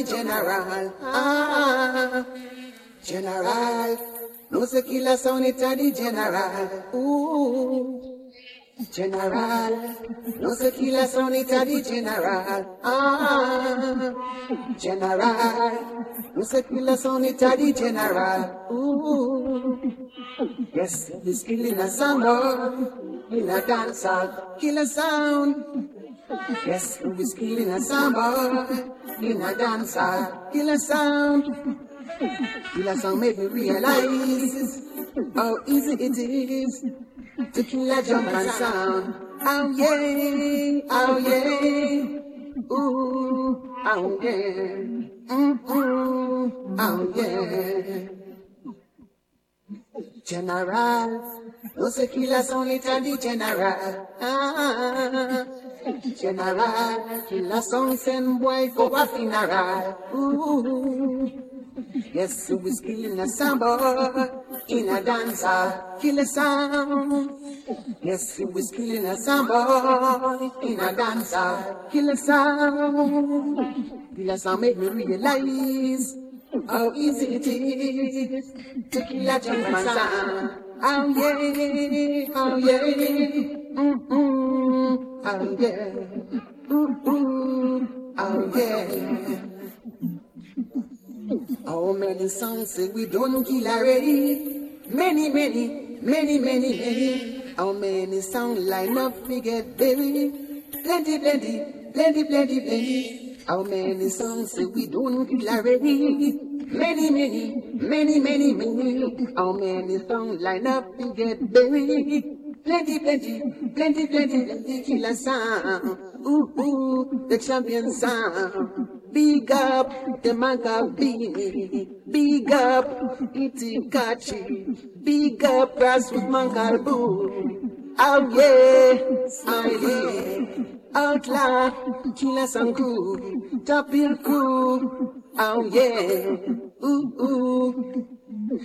a general. Ah, general, no se killer sound it a the general. Ooh, general, no se killer sound it a the general. Ah, general, no se killer sound it a the general. Ooh, yes, he's killing a sound in a dance hall, killer sound. Yes, who is killing a samba in a dance hall. Kill a sound. Kill a sound make me realize how easy it is to kill a and sound. Oh yeah, oh yeah. Ooh, oh yeah. Mm-hmm, oh yeah. General, no se kill a sound, it's the general. Ah. General, kill a song, send boy for a funeral. Ooh. Yes, who is killing a samba in a dancer? Kill a sound. Yes, who is killing a samba in a dancer? Kill a sound. Kill a sound make me realize how easy it is to kill a gentleman sound. Oh yeah, oh yeah, mm-hmm. Oh yeah. Ooh, ooh. Oh yeah. How many songs say we don't kill already? Many, many, many, many, many. How many songs line up we get buried? Plenty, plenty, plenty, plenty, plenty. How many songs say we don't kill already? Many, many, many, many, many. How many songs line up we get buried? Plenty, plenty, plenty, plenty, plenty killer sound. Ooh, ooh, the champion sound. Big up the Mangabi. Big up Itikachi. Big up Grassroot Mangalboo. Oh yeah, smiley. Outlaw, killer. Top hill crew. Oh yeah. Ooh, ooh.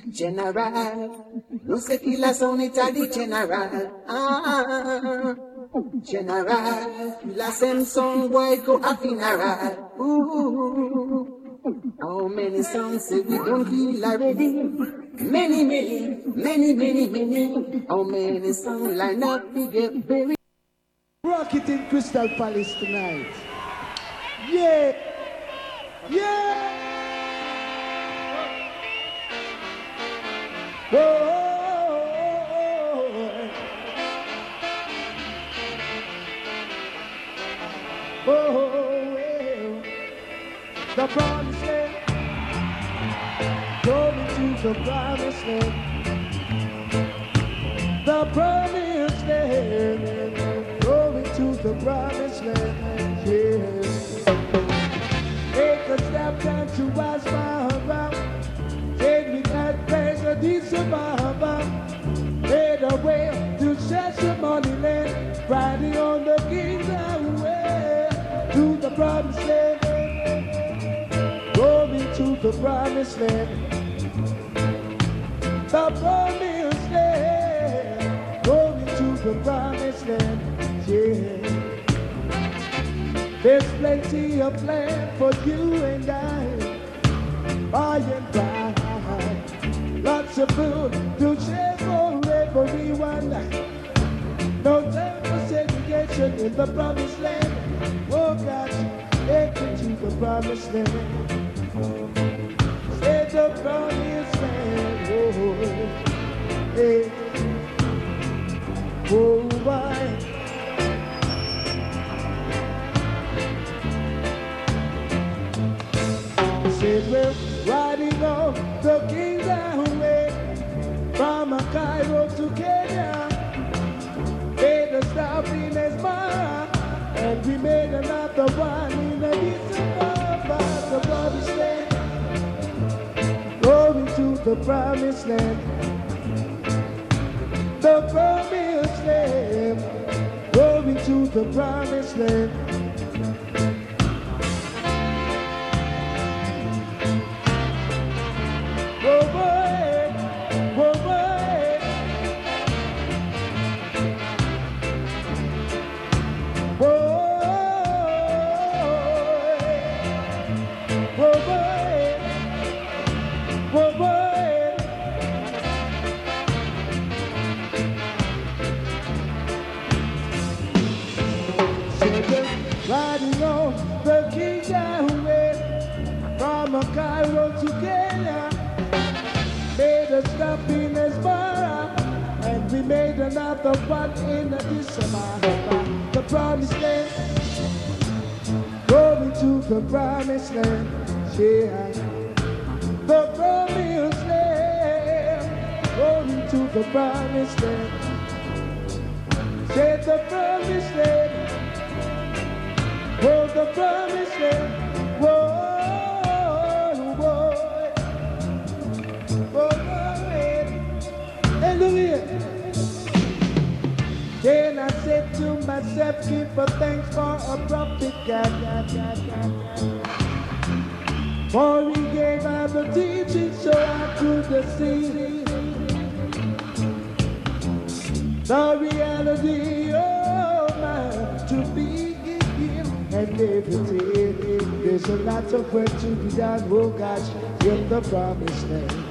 General, no se kila son Italy general. Ah, general, la sem son boy a how many songs we don't kill already? Many, many, many, many, many. How many songs line up we get buried? Rock it in Crystal Palace tonight. Yeah, yeah. Oh, oh, well, the promised land, going to the promised land, the promised land, going to the promised land, yeah. Take a step down to watch my around, take me that place a decent mama, made a way to Sesame land, riding on the the promised land, going to the promised land, the promised land, going to the promised land, yeah. There's plenty of land for you and I, by and by. Lots of food to share for everyone. No time for segregation in the promised land. Oh God, enter to the promised land. Say the promised land. Oh, hey. Oh, why? Said we're riding on the King's Highway from Cairo to Kenya made a stop in his bar, and we made another one in a decent bar the promised land. Going to the promised land. The promised land. Going to the promised land. Go, go. so quick to be done. Oh, gosh, with the promised land.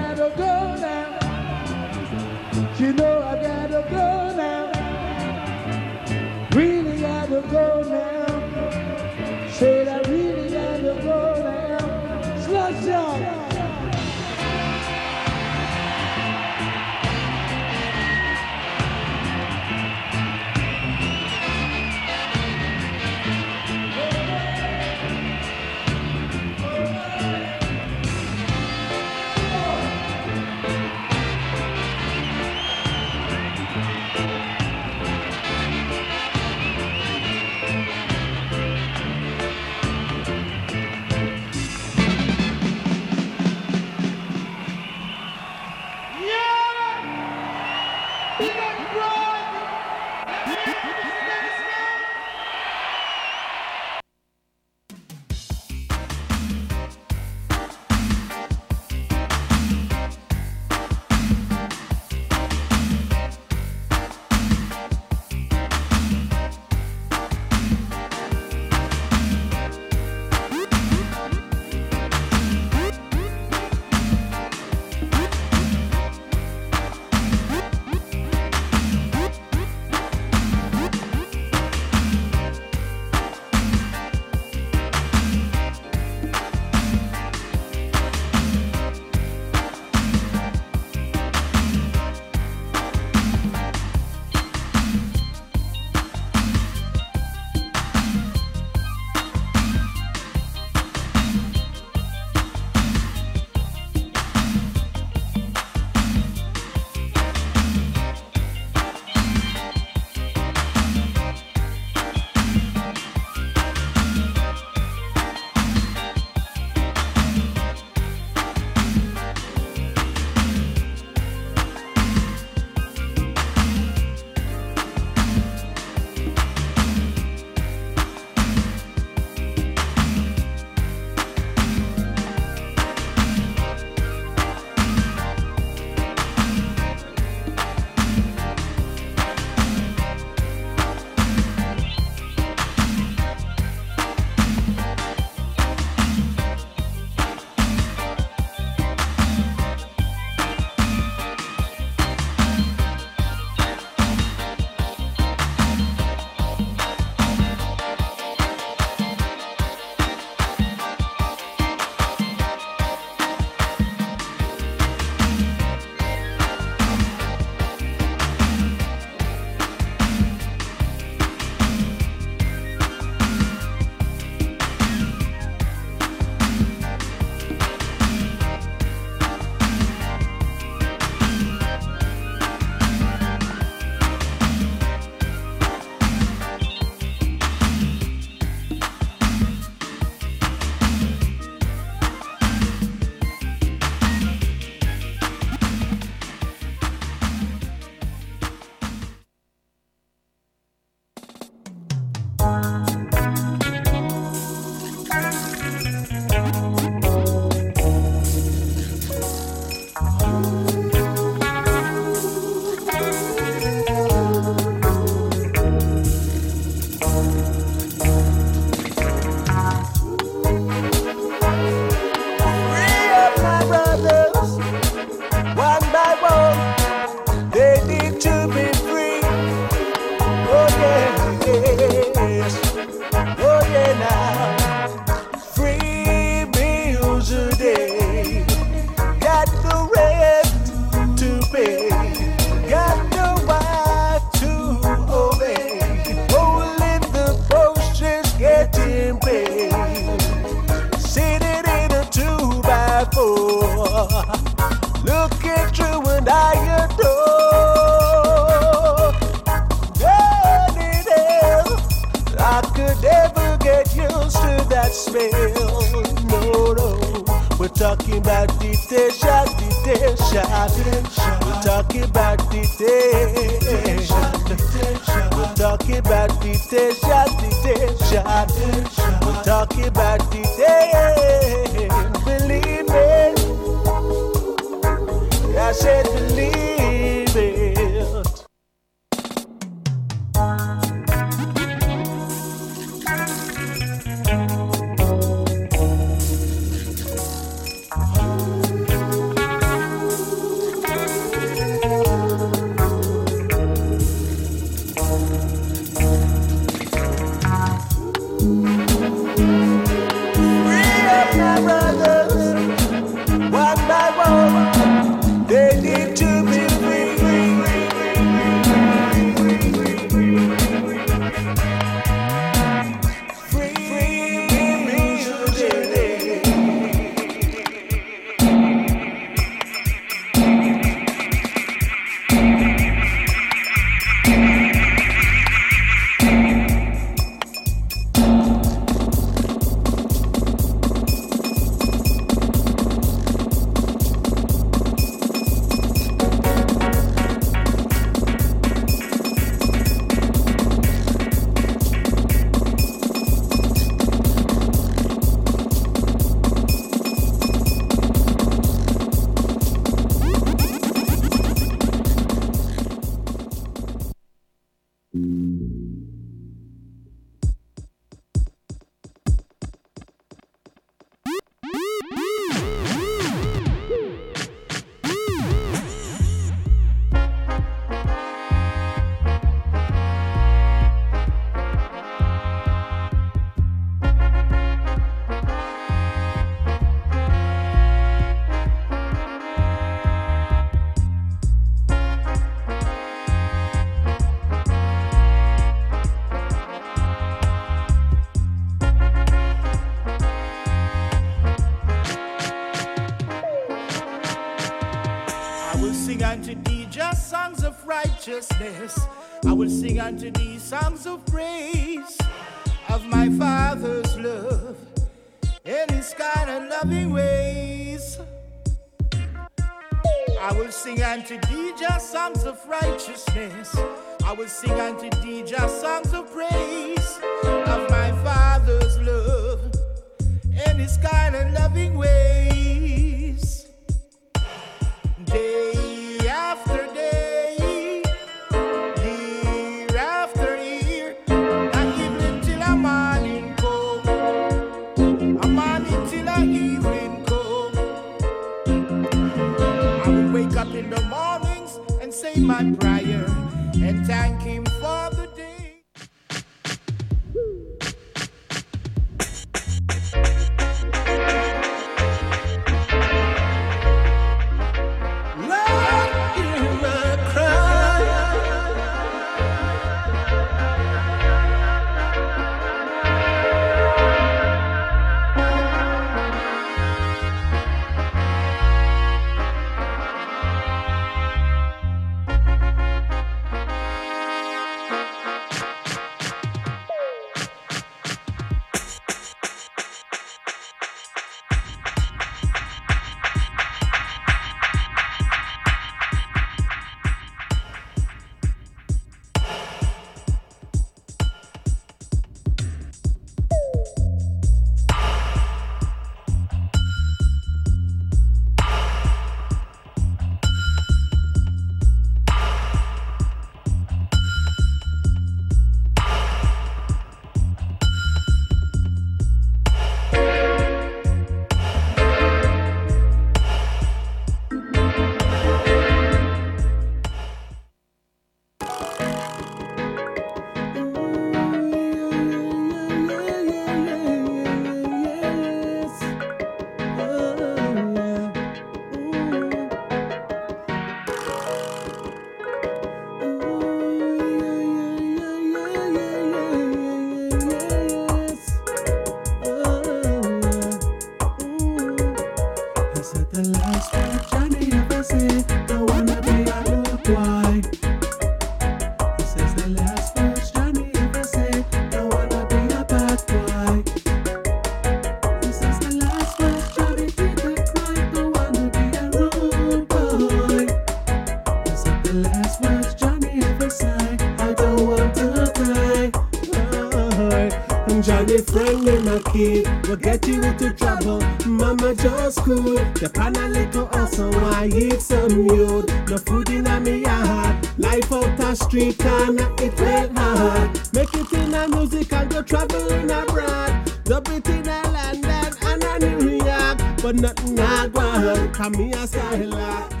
na água, caminha, sai lá.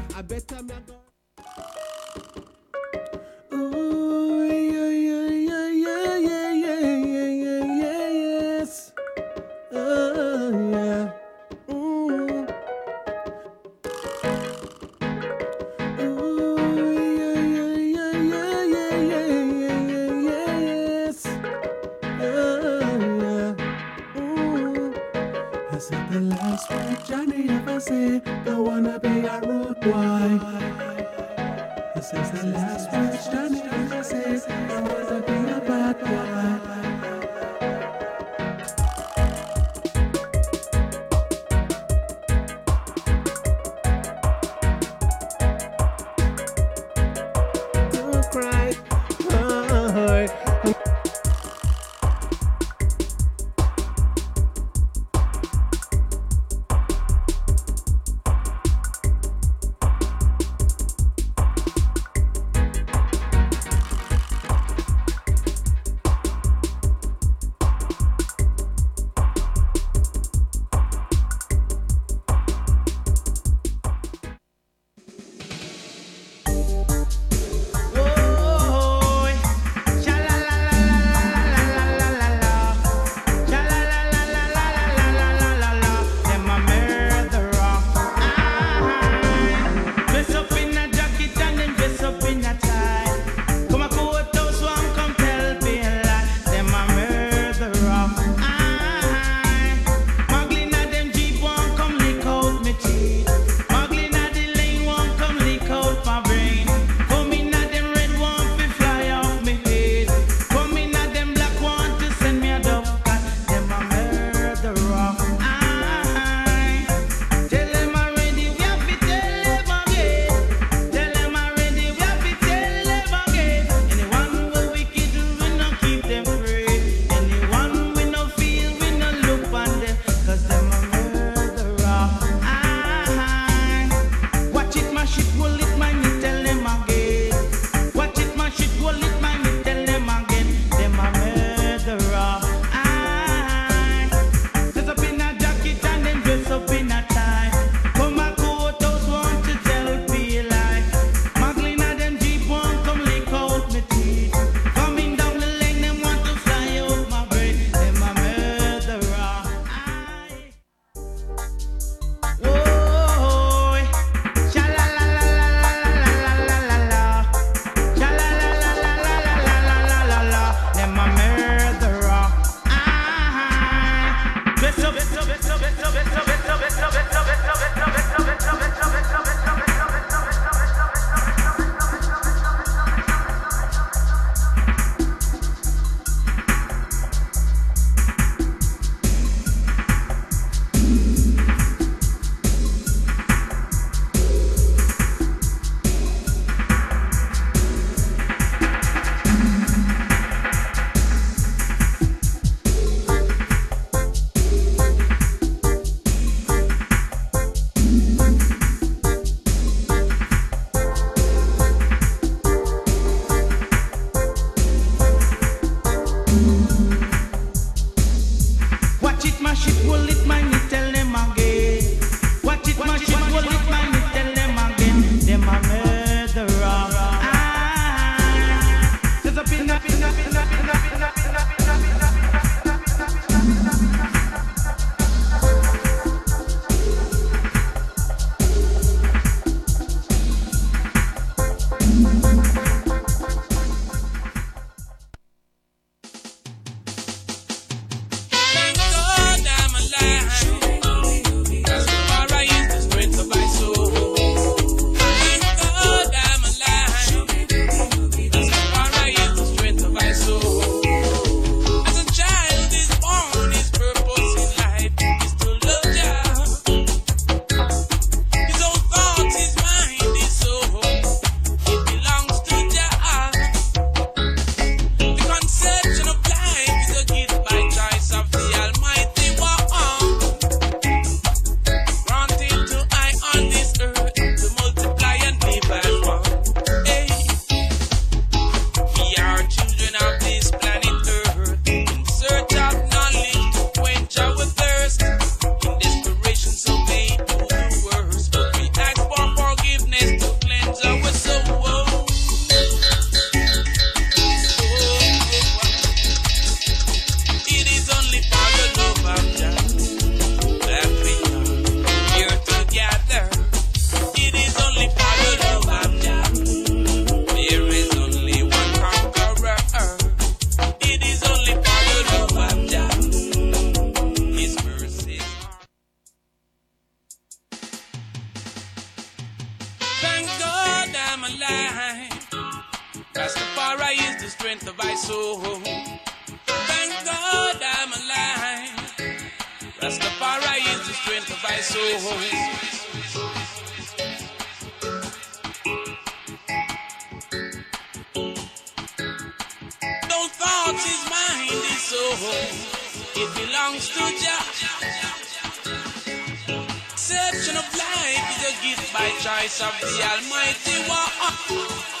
it belongs to Jah. Section of life is a gift by choice of the Almighty One.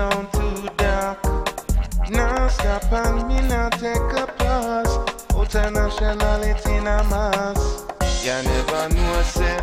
sound too dark. Now stop and me now take a pause. Out a nationality in a mass. You never know, say,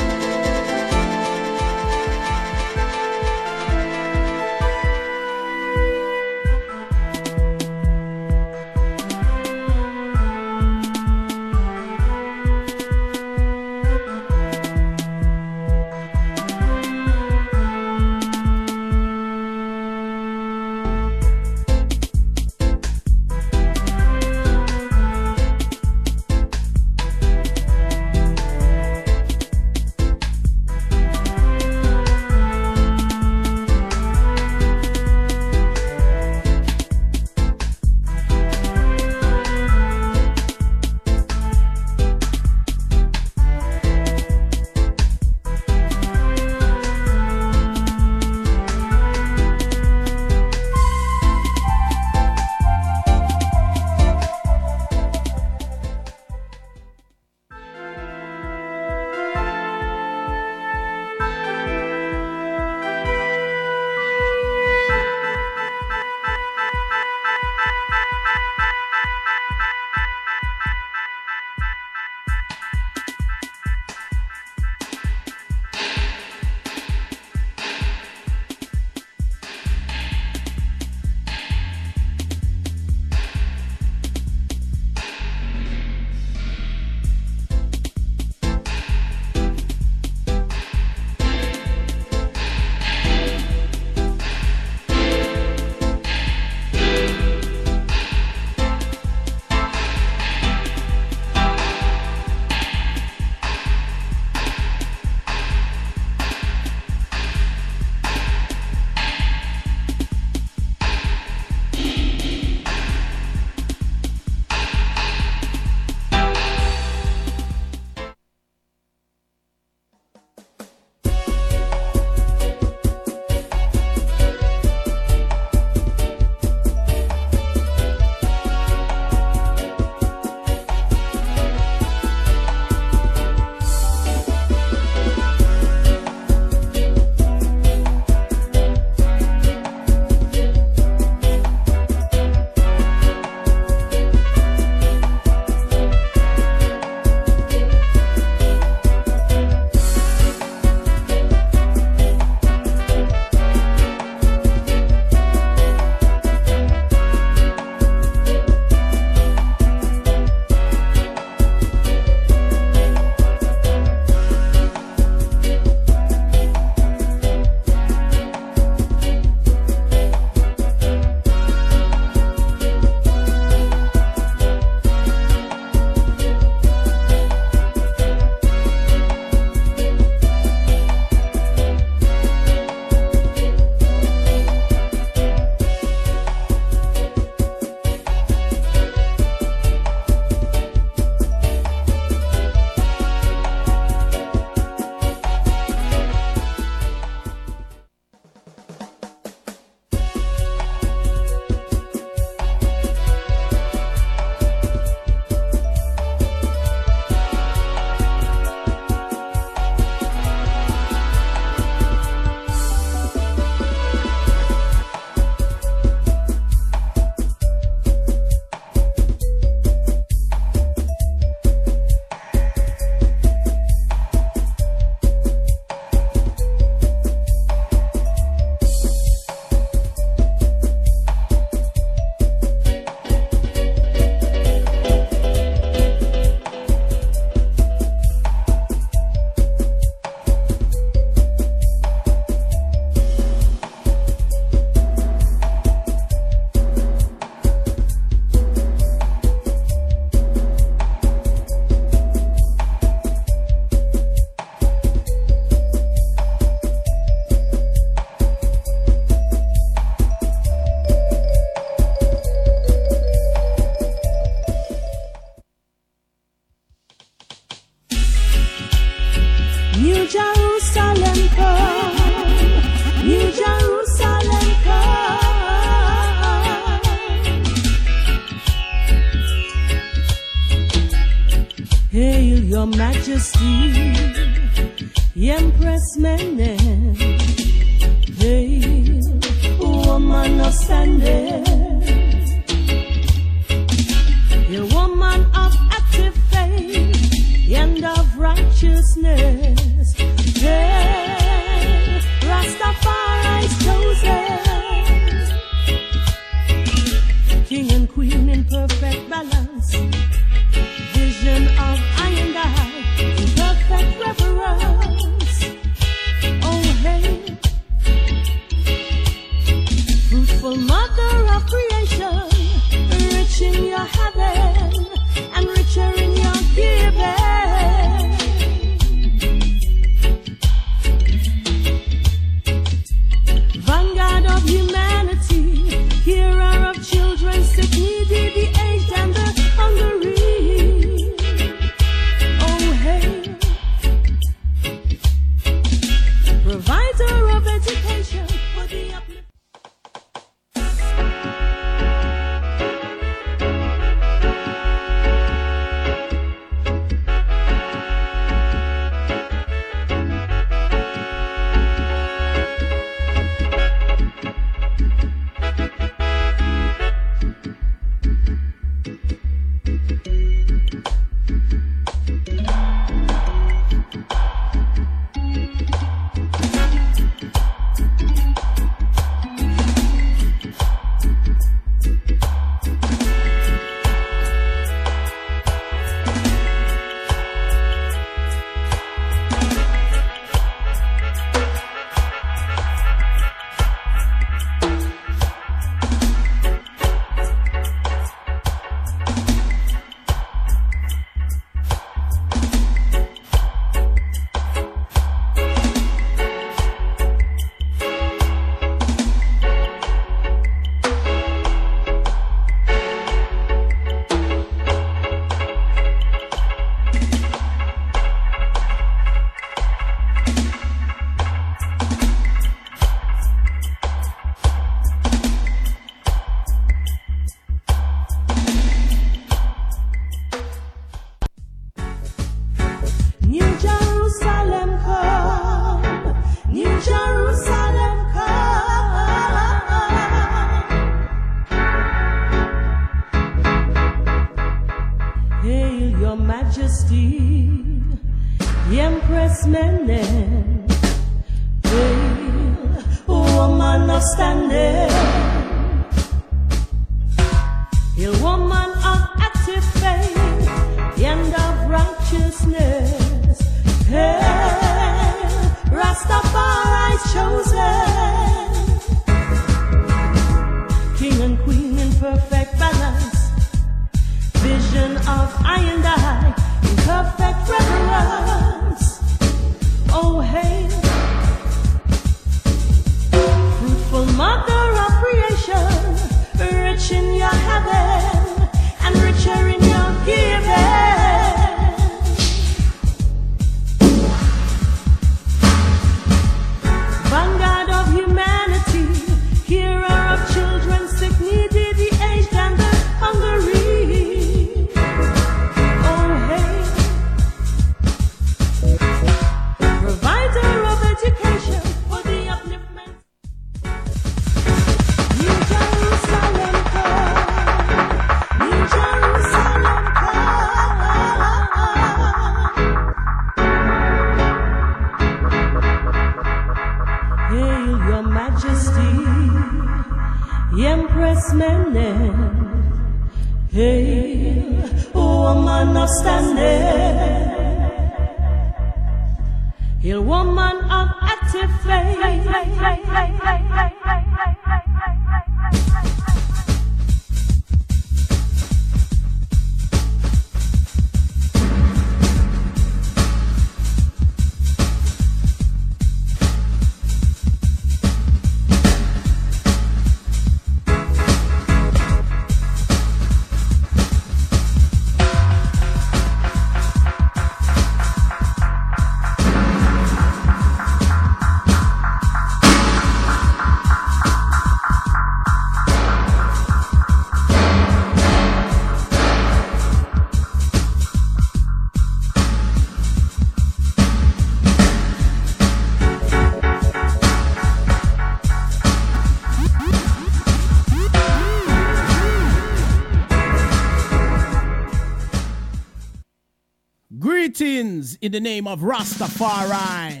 in the name of Rastafari.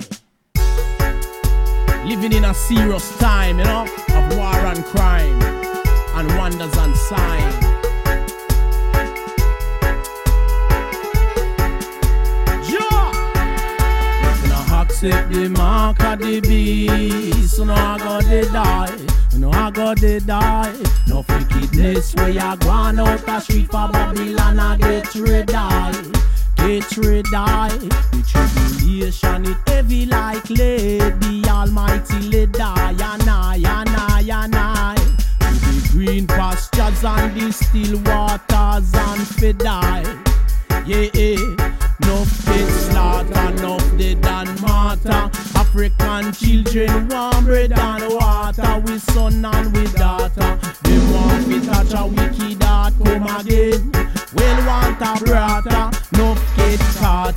Living in a serious time, you know, of war and crime and wonders and signs. accept the mark of the beast. Now I got to die. Know I got to die. No wickedness where you gone out the street for Babylon. I get rid of. Rid of. The tribulation it heavy like lead. The Almighty led die. And I, and I, and I. To the green pastures and the still waters and fed yeah, yeah. No pet slaughter, no dead and martyr. African children want bread and water with son and with daughter. They want to touch a wicked heart come again. Well, want a brother,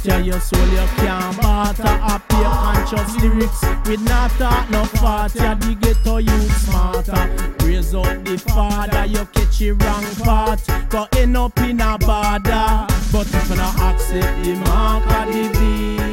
Yeah, your soul you can't barter. Up your conscious lyrics with not talk, no fart. Yeah, the ghetto you smarter. Raise up the father, you catch it wrong part. Go end up in a border. But if you not accept the mark of the beast.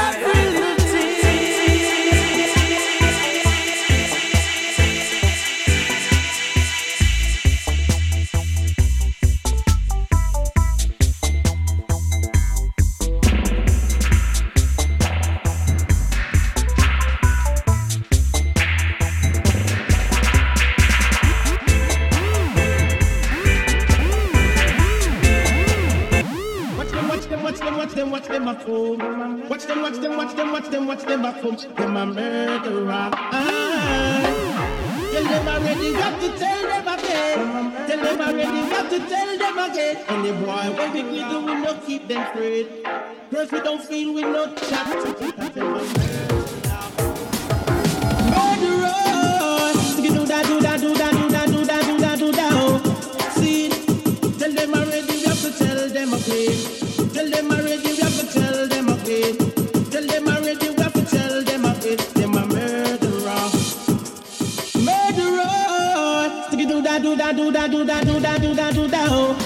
folks, them a murderer. Ah! Tell them already, got to tell them again. Tell them already, got to tell them again. And the boy, when we do, we no keep them straight. Girls, we don't feel we no chat. do da do da do da do da oh.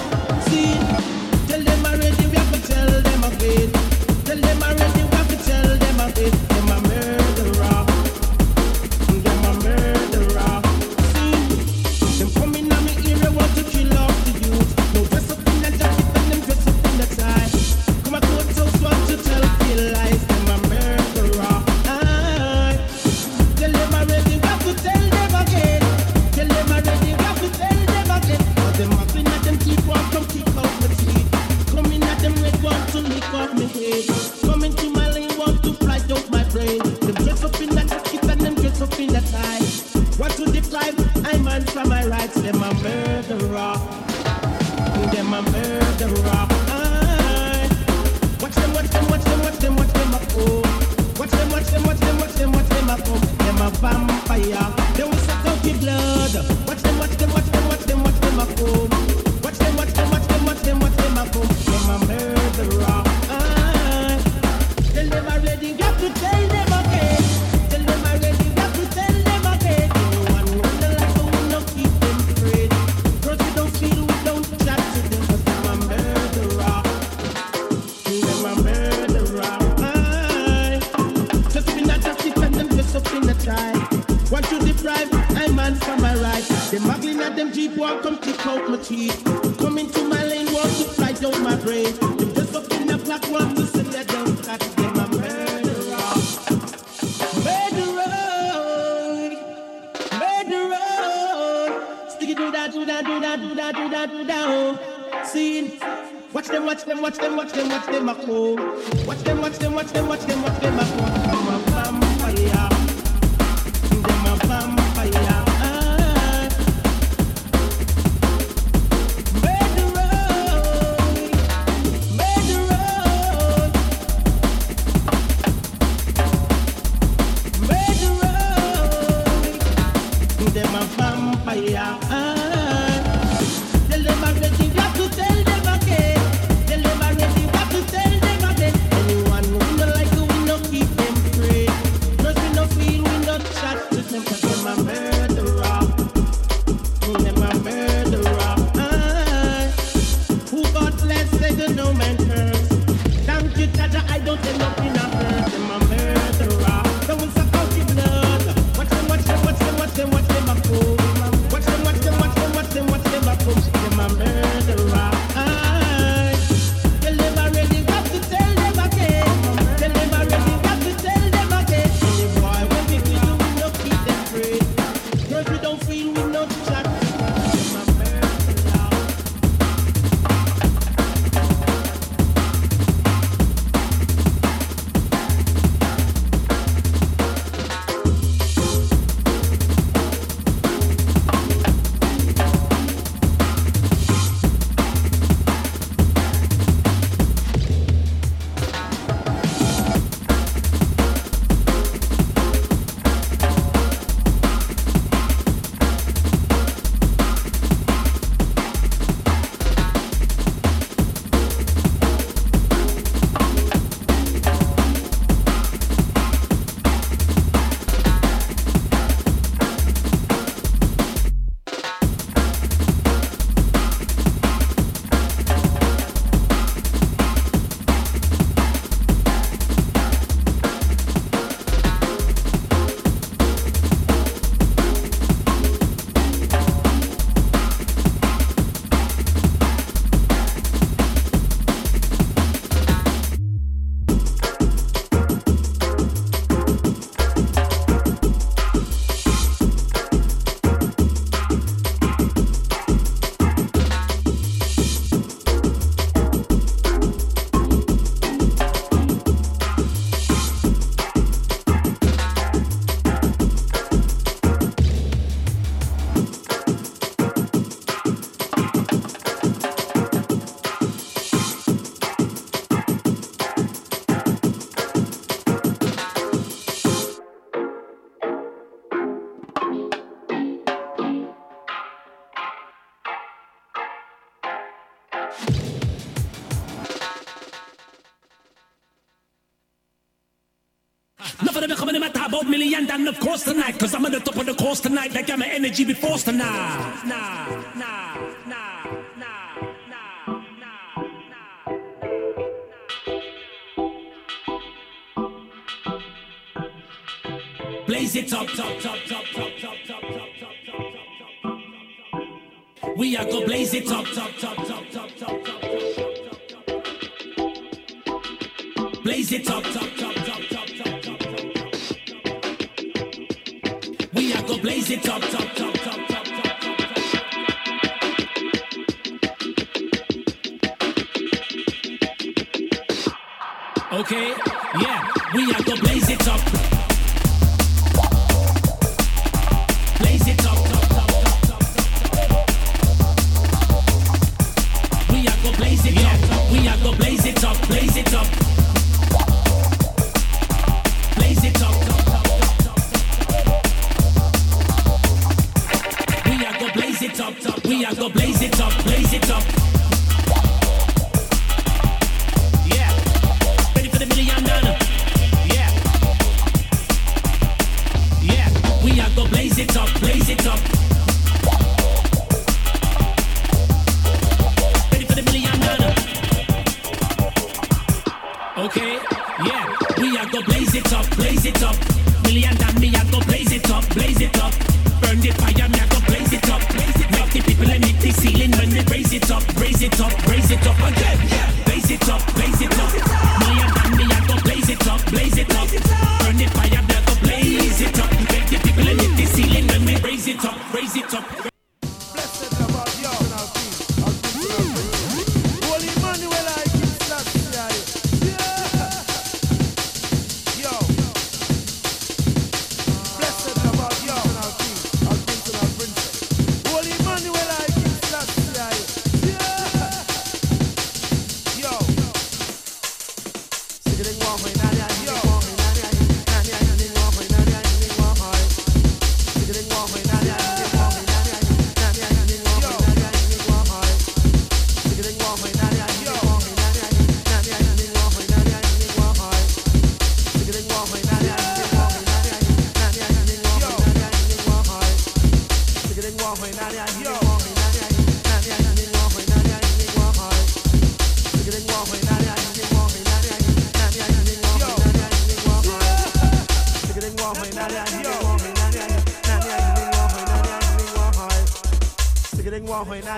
strategy be forced to.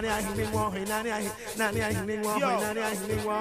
nani ahimi wohi nani ahimi nani ahimi wohi nani ahimi wohi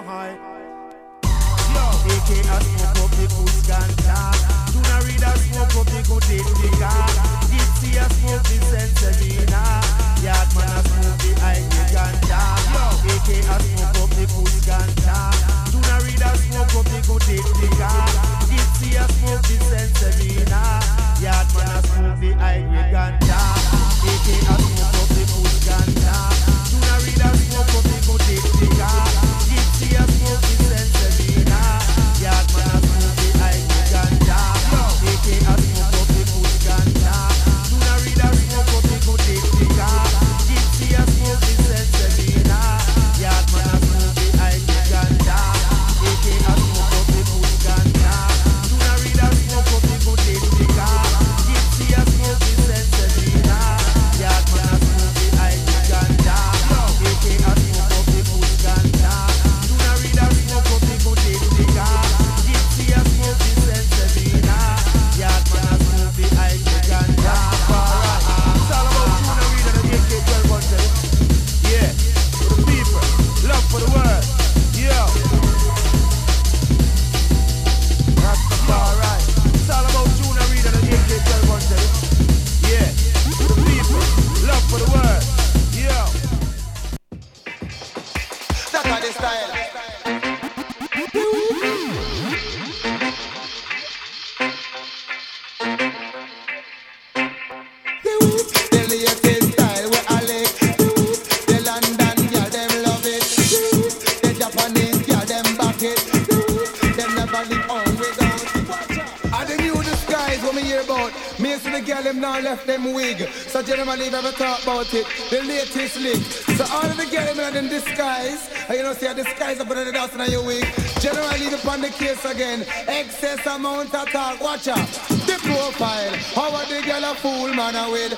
care about. Me see the girl them now left them wig. So gentlemen leave ever talk about it. The latest leak. So all of the girl them in disguise. And you know see a disguise up under the dust in your wig. Gentlemen leave upon the case again. Excess amount of talk. Watch out. The profile. How are the girl a fool man a with?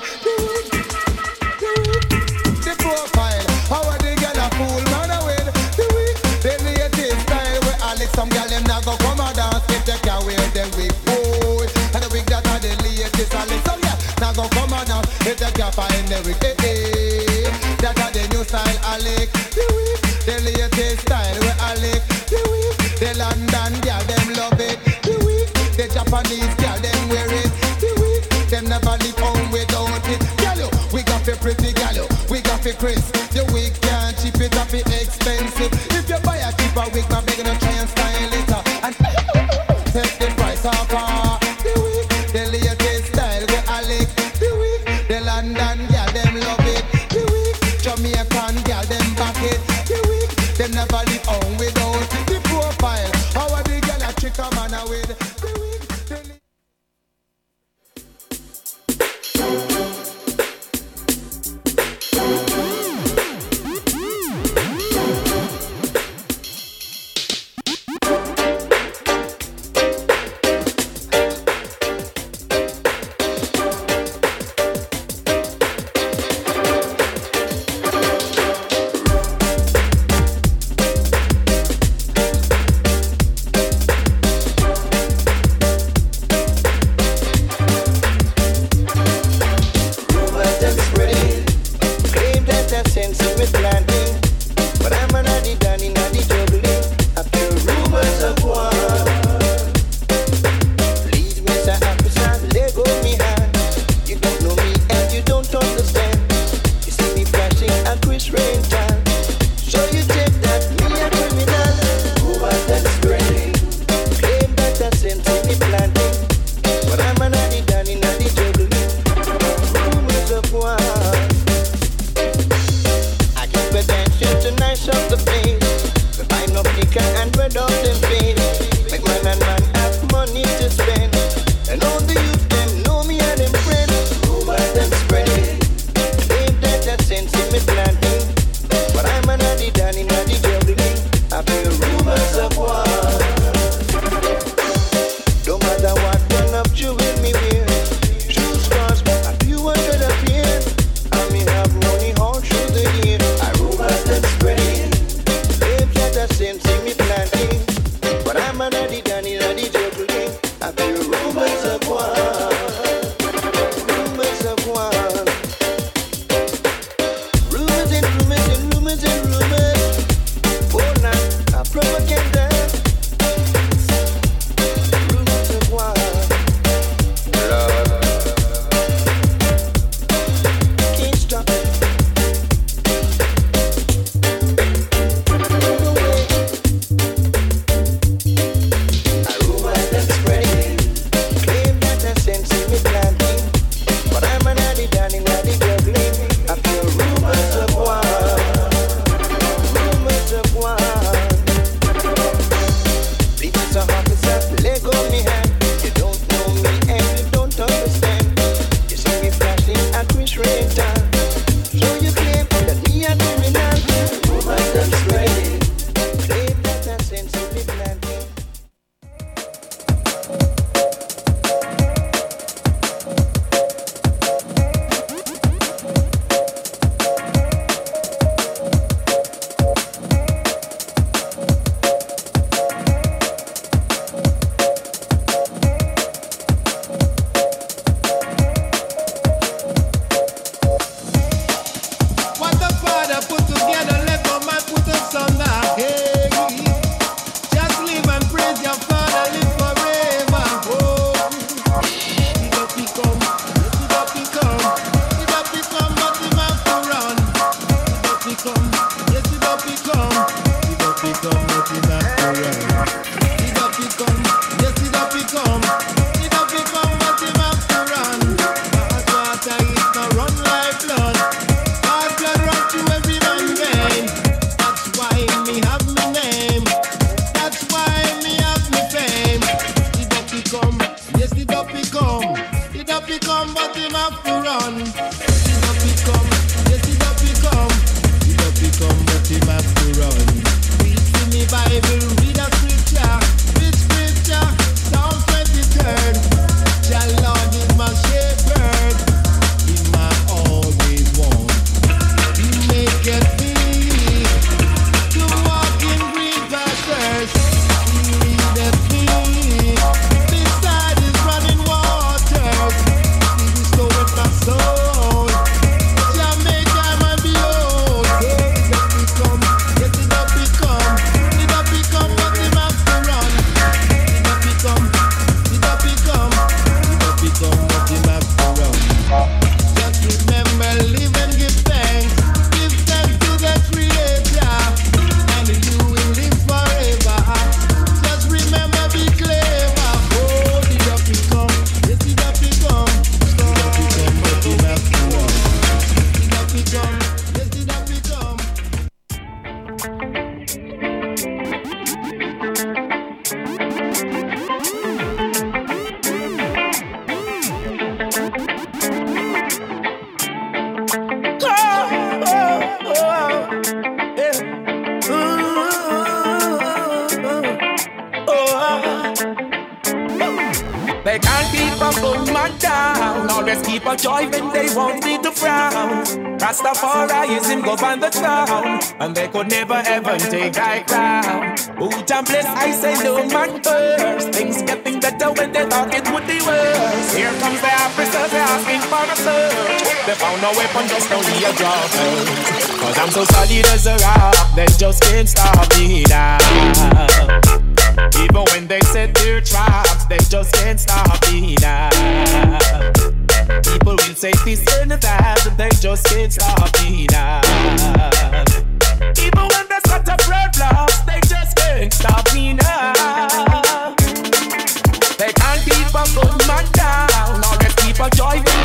The profile. How are the girl a fool man a with? The latest style. Where Alex some girl them now go come a dance if they can wear them wig. Hit the gap in the week. Hey, eh, eh. hey. That are the new style, Alec. The week. The latest style, we Alec. The week. The London girl, them love it. The week. The Japanese girl, them wear it. The week. Them never leave home without it. Gallo, we got the pretty gallo. We got the crisp.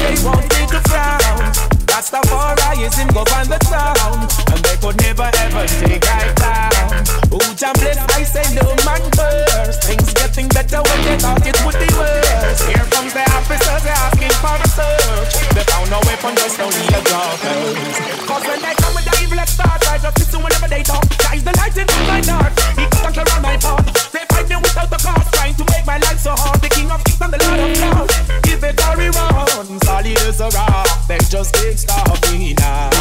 they won't think of frown. Rastafari is him go find the town, and they could never ever take I down. Ooh, Jah bless, I say no man curse. Things getting better when they thought it would be worse. Here comes the officers, they're asking for a search. They found no weapon, just no real droppers. Cause when they come with the evil at start, I just listen whenever they talk. Guys, the light in my dark, he can't around my path. They fight me without the cost, trying to make my life so hard. The king of kings and the lord of clouds, give it all around years are rough, they just can't stop me now.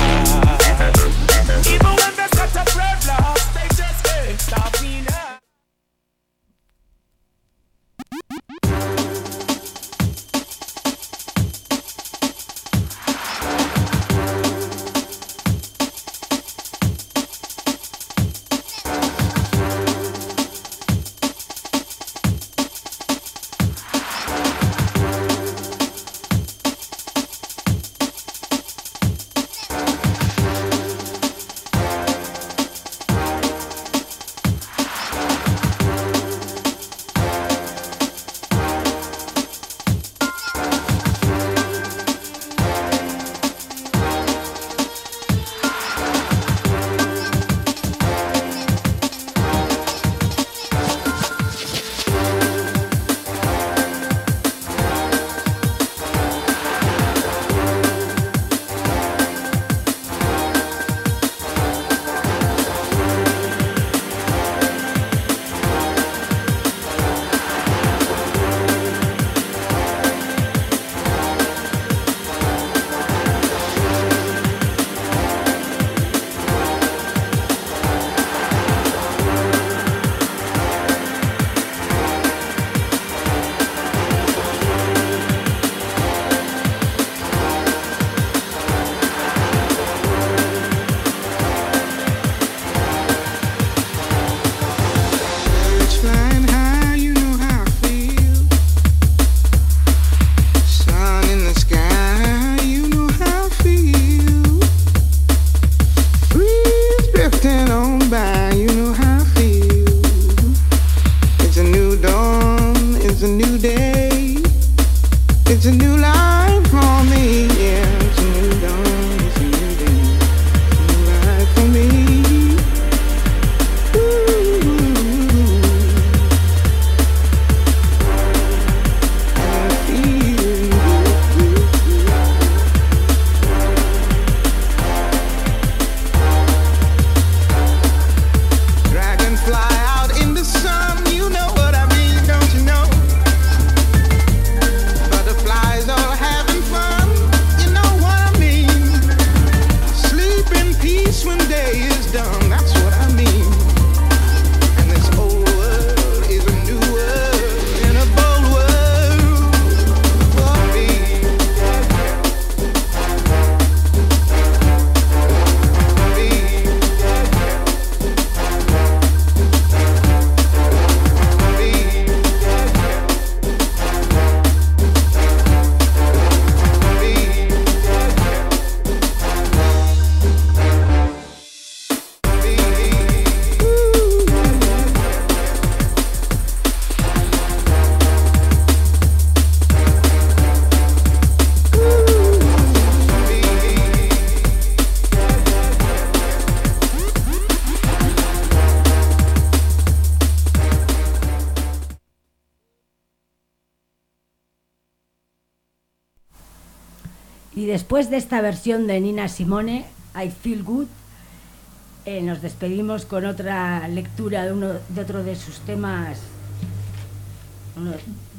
después de esta versión de Nina Simone, I Feel Good, eh, nos despedimos con otra lectura de, uno, de otro de sus temas,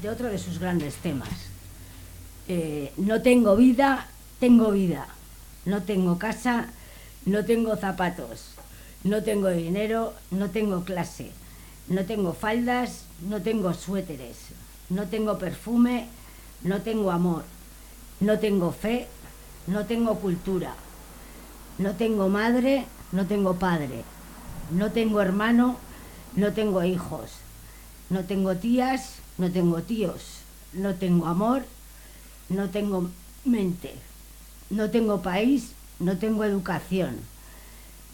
de otro de sus grandes temas. Eh, no tengo vida, tengo vida. No tengo casa, no tengo zapatos. No tengo dinero, no tengo clase. No tengo faldas, no tengo suéteres. No tengo perfume, no tengo amor. No tengo fe, no tengo cultura. No tengo madre, no tengo padre. No tengo hermano, no tengo hijos. No tengo tías, no tengo tíos. No tengo amor, no tengo mente. No tengo país, no tengo educación.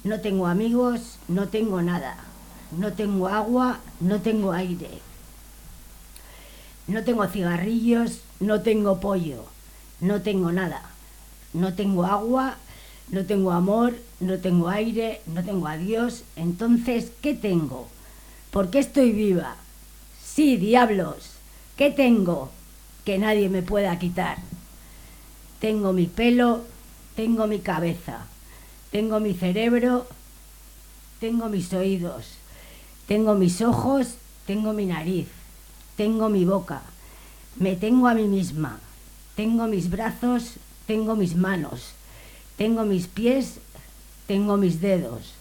No tengo amigos, no tengo nada. No tengo agua, no tengo aire. No tengo cigarrillos, no tengo pollo. No tengo nada. No tengo agua, no tengo amor, no tengo aire, no tengo a Dios. Entonces, ¿qué tengo? ¿Por qué estoy viva? Sí, diablos. ¿Qué tengo? Que nadie me pueda quitar. Tengo mi pelo, tengo mi cabeza, tengo mi cerebro, tengo mis oídos, tengo mis ojos, tengo mi nariz, tengo mi boca, me tengo a mí misma, tengo mis brazos, tengo mis manos, tengo mis pies, tengo mis dedos,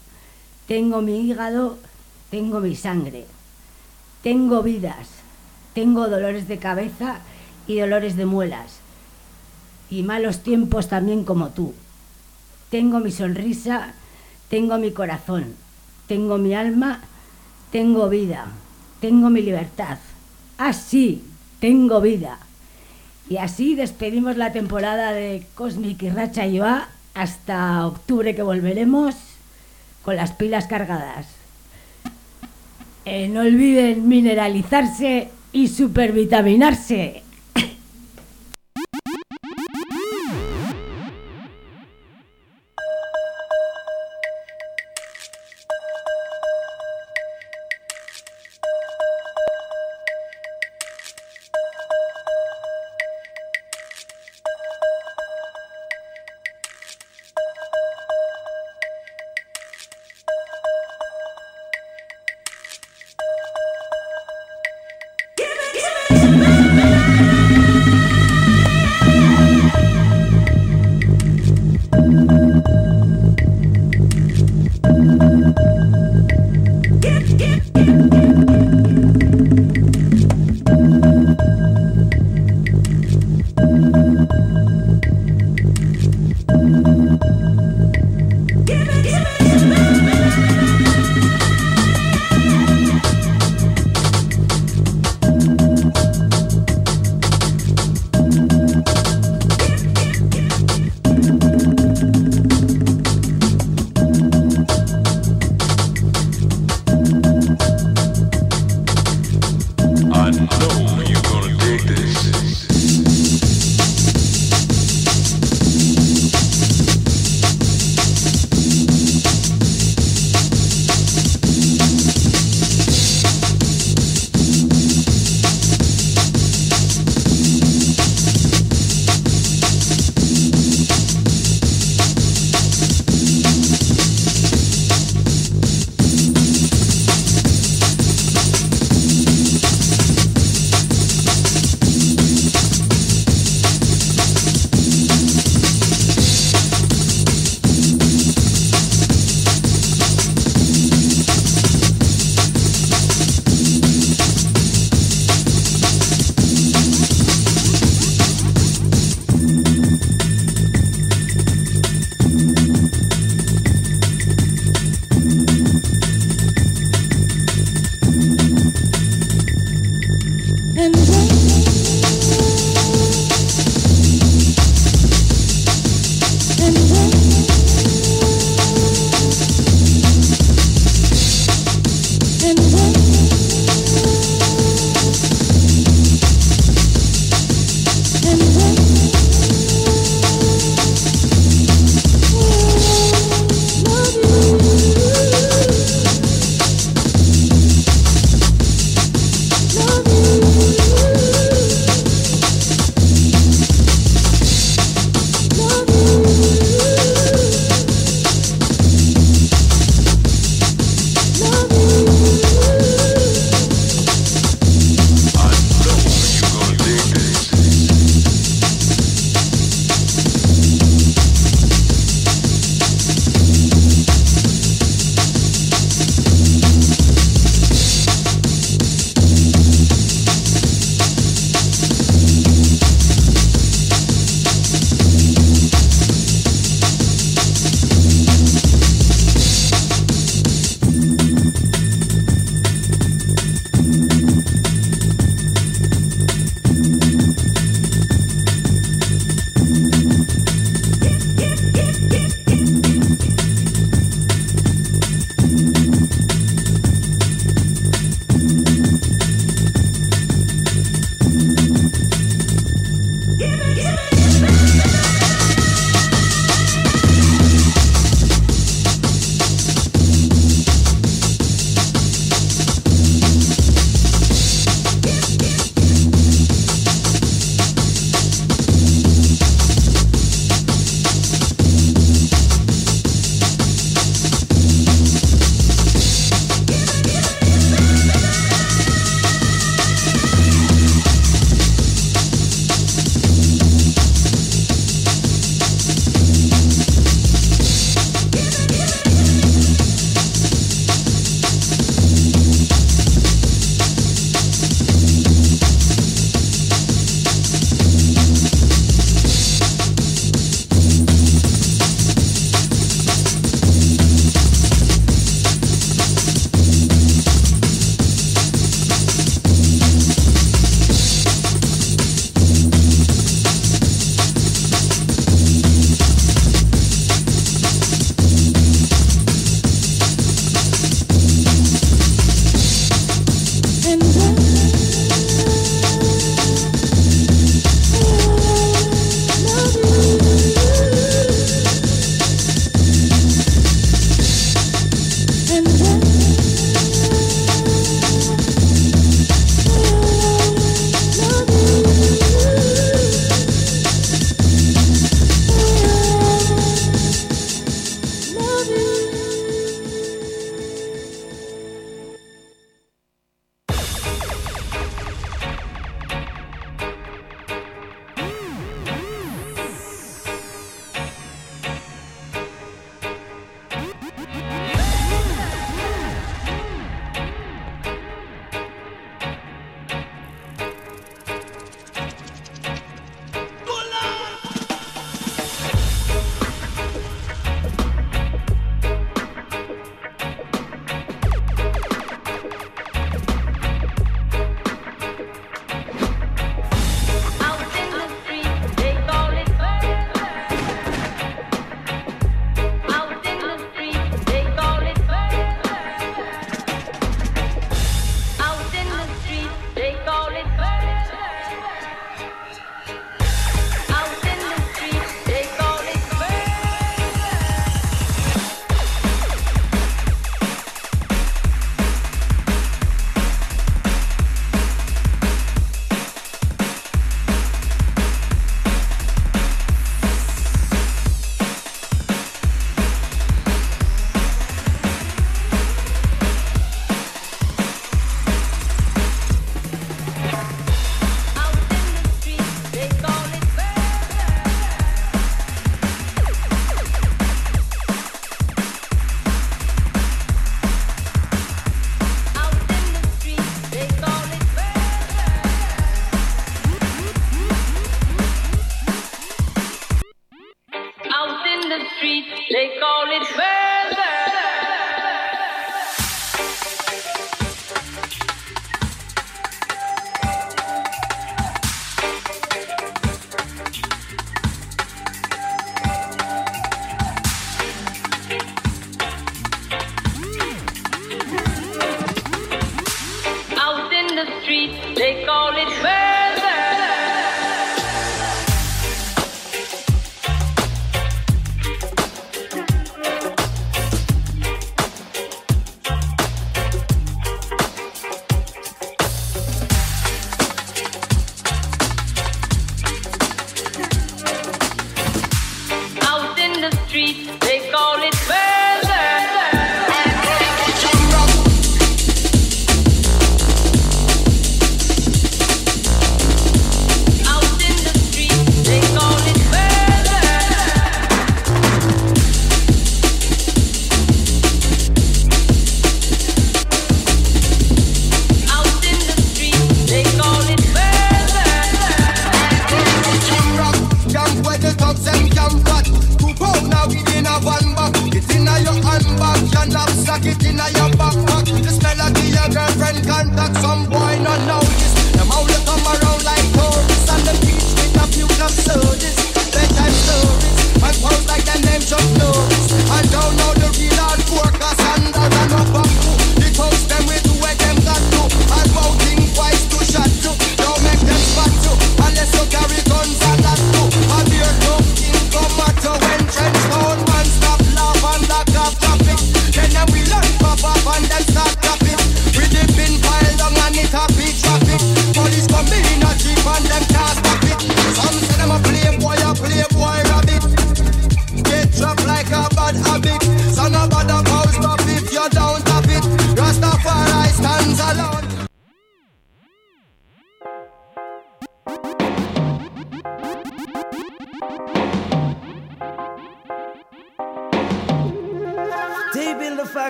tengo mi hígado, tengo mi sangre, tengo vidas, tengo dolores de cabeza y dolores de muelas, y malos tiempos también como tú. Tengo mi sonrisa, tengo mi corazón, tengo mi alma, tengo vida, tengo mi libertad. Así, tengo vida. Y así despedimos la temporada de Cosmic y Racha Yoa hasta octubre que volveremos con las pilas cargadas. Eh, no olviden mineralizarse y supervitaminarse.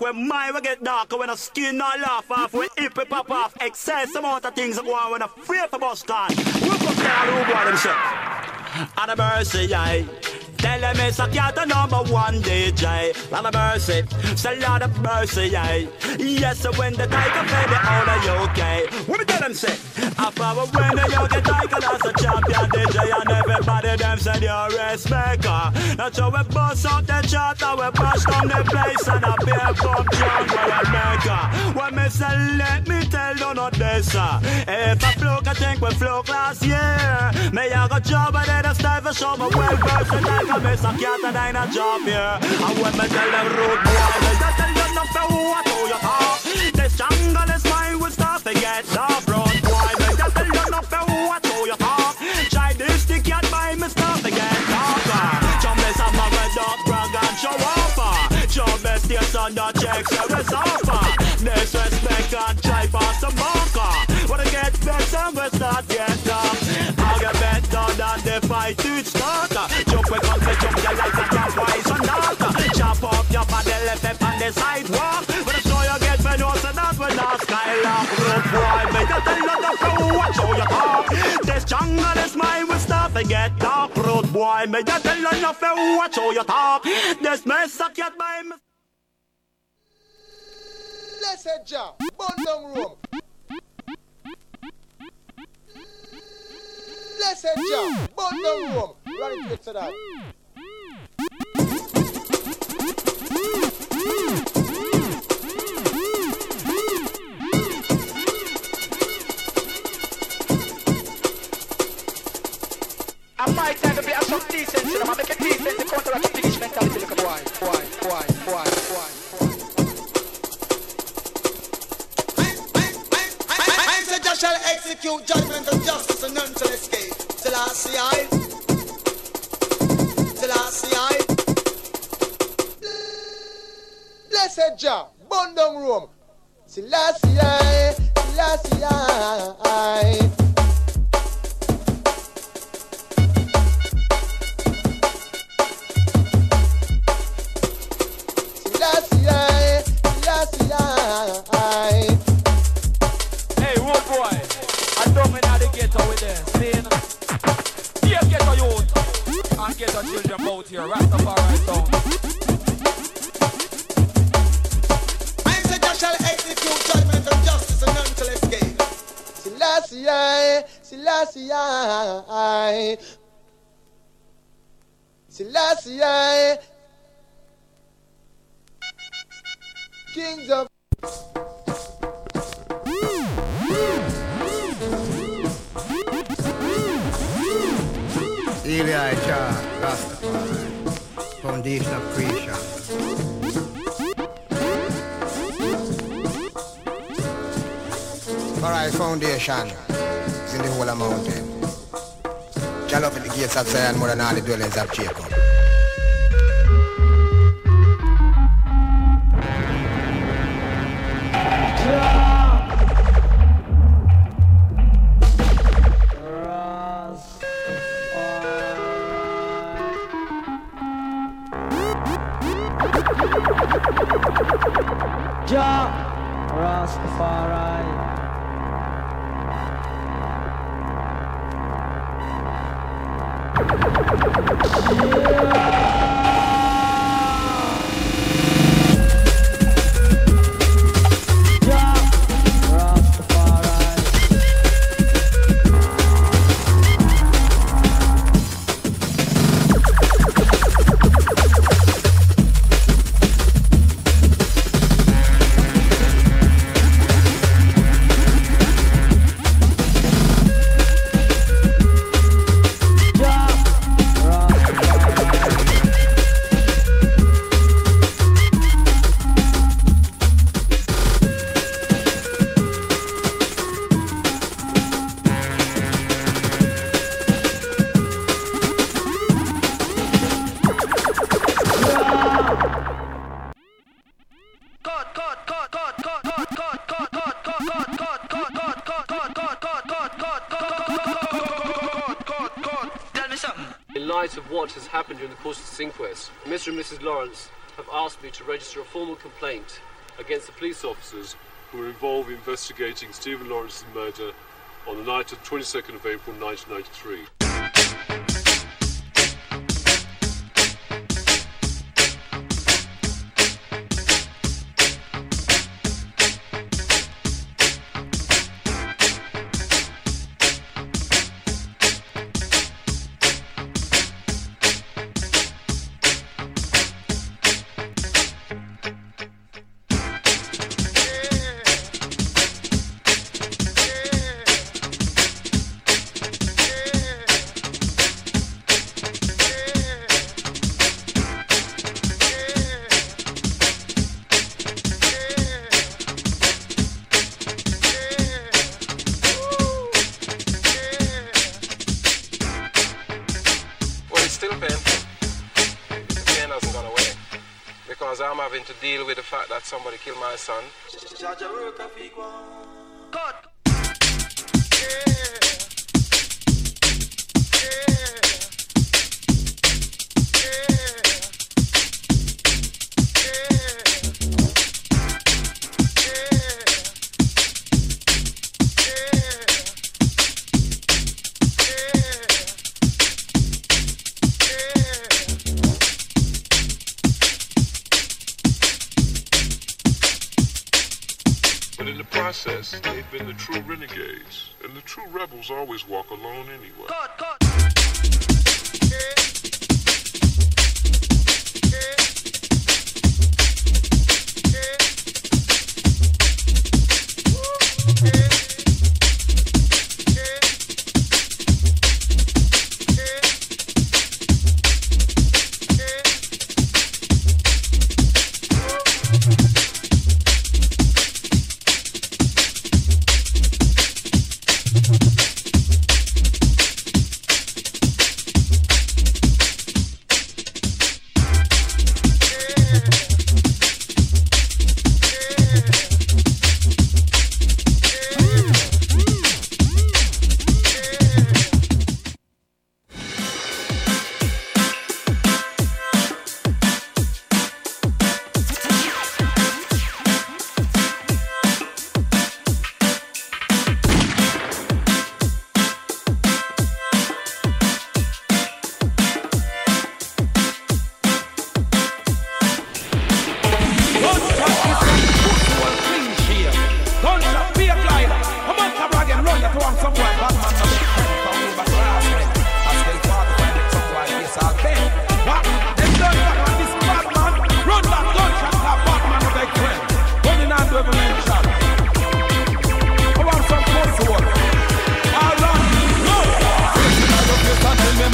When my we get darker, when the skin not laugh off, when hip we pop off. Excess amount of things go on when I fear for Boston. We pop down who boy themselves. And a mercy, I. Tell them it's a cat the number one DJ. Lot of mercy, say lot of mercy, yeah. Yes, when the tiger play the owner, you okay. What did them say? power when you get title as a champion DJ and everybody them said you're a race maker. That's we bust out the chart and we bash down the place and a beer pump John Maker. When me say let me tell you not this uh, If I flow I think we flow last year Me I got job and then I style for show my well versed like I miss a cat and I ain't a job here. I when me tell them rude boy on better, get dark. I'll better than fight to start. Jump with us, jump. Chop your on the sidewalk. But I'm sure you get I boy, make watch how you talk. This jungle is mine, we start to get boy, make how. This mess up get by. Blessed Jah, burn down Rome. Blessed Jah, burn down Rome. Run it to that. I might have to be some decency, I'm decent to counteract the British mentality, look boy, boy, boy, boy, boy. I shall execute judgment and justice and none shall escape. Till I see I. Till I see I. Blessed Jah, burn down Rome. Selassie I, Selassie I. Selassie a children out here. Rastafari town. I said Jah shall execute judgment and justice and none shall escape. Selassie I, Selassie I. Selassie I. Kings of Eli Jah, Rastafari, foundation of creation. Alright, foundation is in the whole of mountain. Love in the gates of Zion more than all the dwellings of Jacob. Jah Rastafari. In Mr. and Mrs. Lawrence have asked me to register a formal complaint against the police officers who were involved in investigating Stephen Lawrence's murder on the night of 22nd of April 1993. Son. True always walk alone anyway.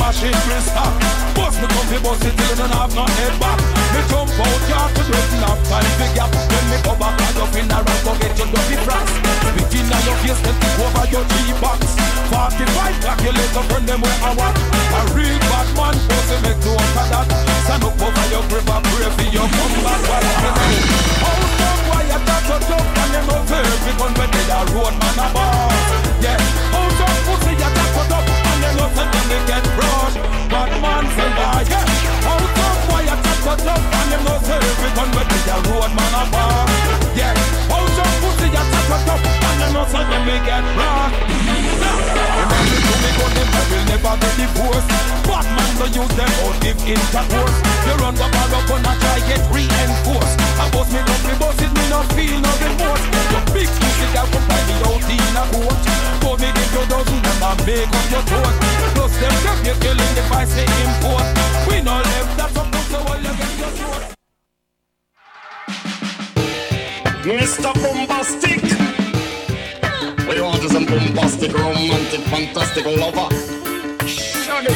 Machine crystal Bust me comfy bust it till you don't have no head back. Me jump out yard to do enough time. To gap When me go back and up in the right go get your dirty frost Spit in your face then kick over your G-box. 45 calculator burn them where I want A real bad man supposed to make note of that. Stand up over your grip and pray for your comeback While I'm in How come why you got to jump and you know every gun when they a road man a boss? Yeah, how come pussy you got to jump and know say them they get brushed Bad man say why? Yeah come why you got to and know say every gun when they a road man a boss Yeah, how pussy you got to jump and you know say them they get brushed Remember to me gun them I will never get divorced Bad man no use them out give intercourse You run the bar up and I try get reinforced I bust me up, me bust it, me no feel no remorse Your big pussy girl come find me out in a court For me give you dozen and I make up your throat Plus them check you killing if I say import We no left that up so all you get your throat Mr. Boombastic. We want some bombastic, romantic, fantastic lover. It.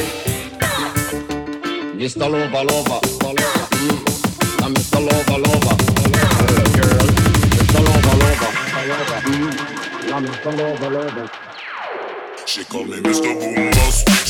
Mr. Lover, lover. Mm. I'm Mr. Lover, lover. Girl. Mr. Mm. Lover, lover. She call me Mr. Boombastic,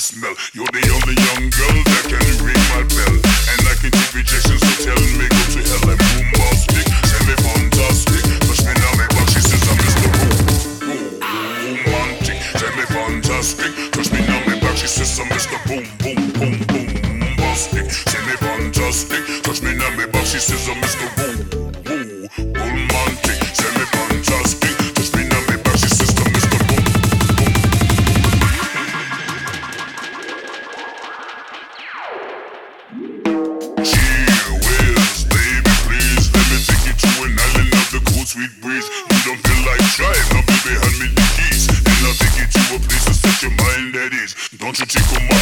sweet smell. You're the only young girl that can ring my bell. And I can take rejection, so tell me, go to hell. I'm bombastic, semi-fantastic. Touch me now, my butt, she says I'm Mr. Boom. Romantic, semi-fantastic. Touch me now, my butt, she says I'm Mr. Boom, boom, boom, boom. Bombastic, semi-fantastic. Touch me now, my butt, she says I'm Don't you tickle my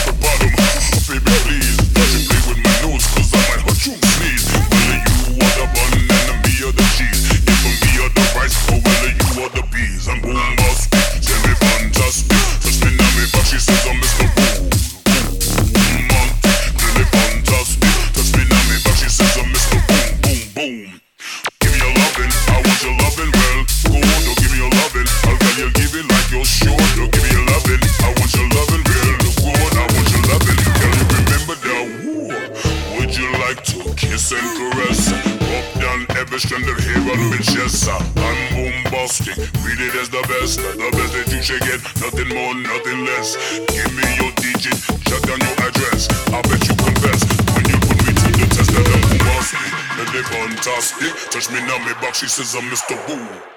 me now, me back, she says I'm Mr. Boo.